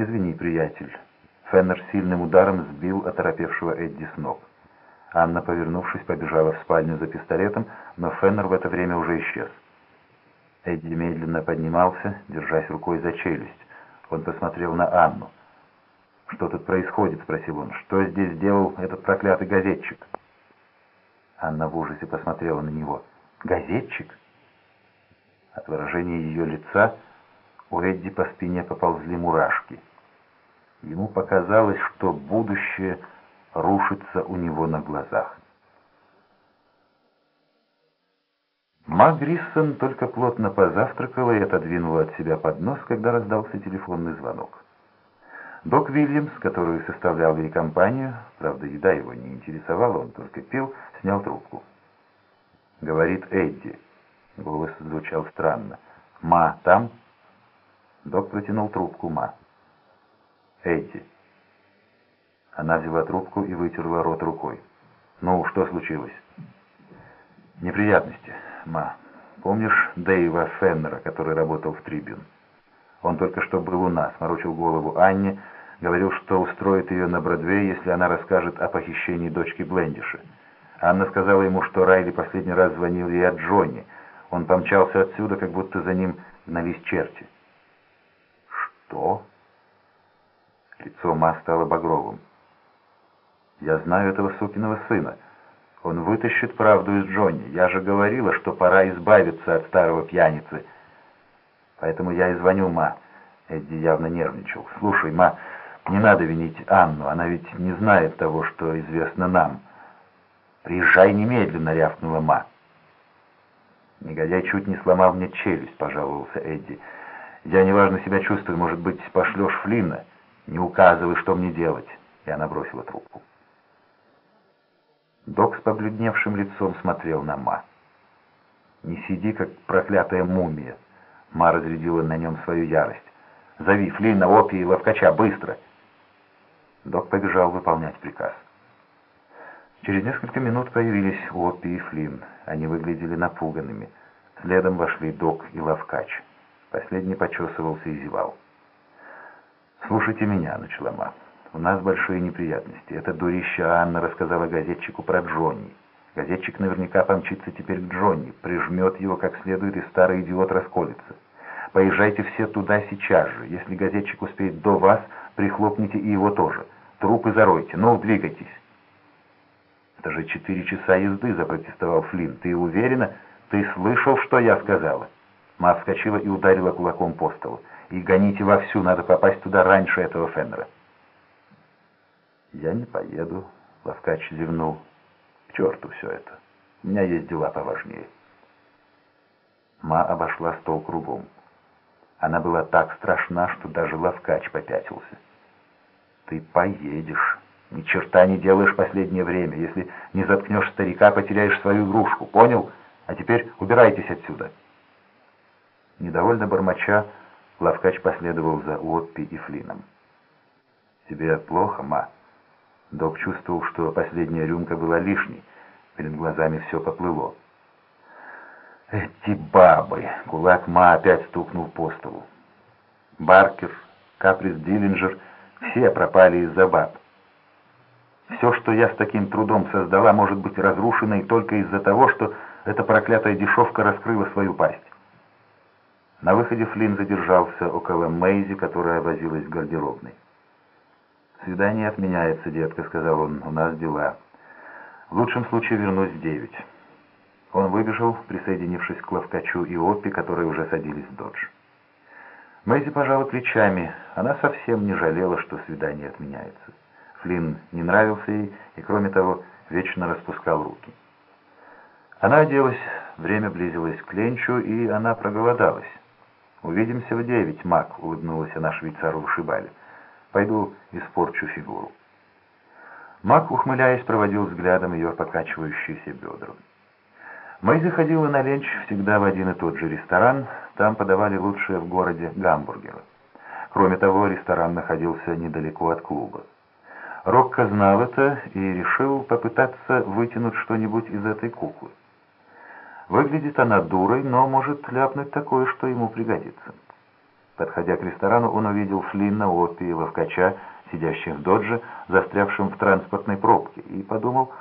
«Извини, приятель». Феннер сильным ударом сбил оторопевшего Эдди с ног. Анна, повернувшись, побежала в спальню за пистолетом, но Феннер в это время уже исчез. Эдди медленно поднимался, держась рукой за челюсть. Он посмотрел на Анну. «Что тут происходит?» — спросил он. «Что здесь сделал этот проклятый газетчик?» Анна в ужасе посмотрела на него. «Газетчик?» От выражения ее лица у Эдди по спине поползли мурашки. Ему показалось, что будущее рушится у него на глазах. Ма Гриссон только плотно позавтракала и отодвинула от себя поднос, когда раздался телефонный звонок. Док Вильямс, который составлял ей компанию, правда, еда его не интересовала, он только пил, снял трубку. Говорит Эдди. Голос звучал странно. «Ма, там?» Док протянул трубку Ма. «Эдди». Она взяла трубку и вытерла рот рукой. «Ну, что случилось?» «Неприятности, Ма. Помнишь Дэйва Феннера, который работал в Трибюн? Он только что был у нас, морочил голову Анне, говорил, что устроит ее на Бродвее, если она расскажет о похищении дочки Блендиша. Анна сказала ему, что Райли последний раз звонил ей от Джонни. Он помчался отсюда, как будто за ним гнались черти. «Что?» Лицо Ма стало багровым. «Я знаю этого сукиного сына. Он вытащит правду из Джонни. Я же говорила, что пора избавиться от старого пьяницы. Поэтому я и звоню Ма». Эдди явно нервничал. «Слушай, Ма, не надо винить Анну. Она ведь не знает того, что известно нам». «Приезжай немедленно», — рявкнула Ма. Негодяй чуть не сломал мне челюсть, пожаловался Эдди. Я неважно себя чувствую, может быть, пошлешь Флинна? Не указывай, что мне делать. И она бросила трубку. Док с побледневшим лицом смотрел на Ма. «Не сиди, как проклятая мумия!» Ма разрядила на нем свою ярость. «Зови Флинна, Опи и Ловкача, быстро!» Док побежал выполнять приказ. Через несколько минут появились Оппи и Флинн. Они выглядели напуганными. Следом вошли Док и Лавкач. Последний почесывался и зевал. «Слушайте меня», — начала Ма. «У нас большие неприятности. Эта дурища Анна рассказала газетчику про Джонни. Газетчик наверняка помчится теперь к Джонни, прижмет его как следует, и старый идиот расколется. Поезжайте все туда сейчас же. Если газетчик успеет до вас, прихлопните и его тоже. Трупы заройте. Ну, двигайтесь». «Это же четыре часа езды», — запротестовал Флинн. «Ты уверена? Ты слышал, что я сказала?» Ма вскочила и ударила кулаком по столу. «И гоните вовсю, надо попасть туда раньше этого Феннера». «Я не поеду», — Лавкач зевнул. «К черту все это. У меня есть дела поважнее». Ма обошла стол кругом. Она была так страшна, что даже Лавкач попятился. «Ты поедешь», ни черта не делаешь последнее время. Если не заткнешь старика, потеряешь свою игрушку. Понял? А теперь убирайтесь отсюда. Недовольно бормоча, Лавкач последовал за Уотпи и Флином. «Тебе плохо, ма?» Док чувствовал, что последняя рюмка была лишней. Перед глазами все поплыло. «Эти бабы!» — кулак ма опять стукнул по столу. Баркер, Каприс Диллинджер — все пропали из-за баб. Все, что я с таким трудом создала, может быть разрушено и только из-за того, что эта проклятая дешевка раскрыла свою пасть. На выходе Флинн задержался около Мэйзи, которая возилась в гардеробной. «Свидание отменяется, детка», — сказал он, — «у нас дела. В лучшем случае вернусь в девять». Он выбежал, присоединившись к Ловкачу и Оппи, которые уже садились в додж. Мэйзи пожала плечами. Она совсем не жалела, что свидание отменяется. Флинн не нравился ей и, кроме того, вечно распускал руки. Она оделась, время близилось к ленчу, и она проголодалась. «Увидимся в девять, Мак», — улыбнулась она швейцару вышибали. «Пойду испорчу фигуру». Мак, ухмыляясь, проводил взглядом ее покачивающиеся бедра. Мэйзи ходила на ленч всегда в один и тот же ресторан, там подавали лучшие в городе гамбургеры. Кроме того, ресторан находился недалеко от клуба. Рокко знал это и решил попытаться вытянуть что-нибудь из этой куклы. Выглядит она дурой, но может ляпнуть такое, что ему пригодится. Подходя к ресторану, он увидел Флинна, Опи и Ловкача, сидящих в додже, застрявшим в транспортной пробке, и подумал,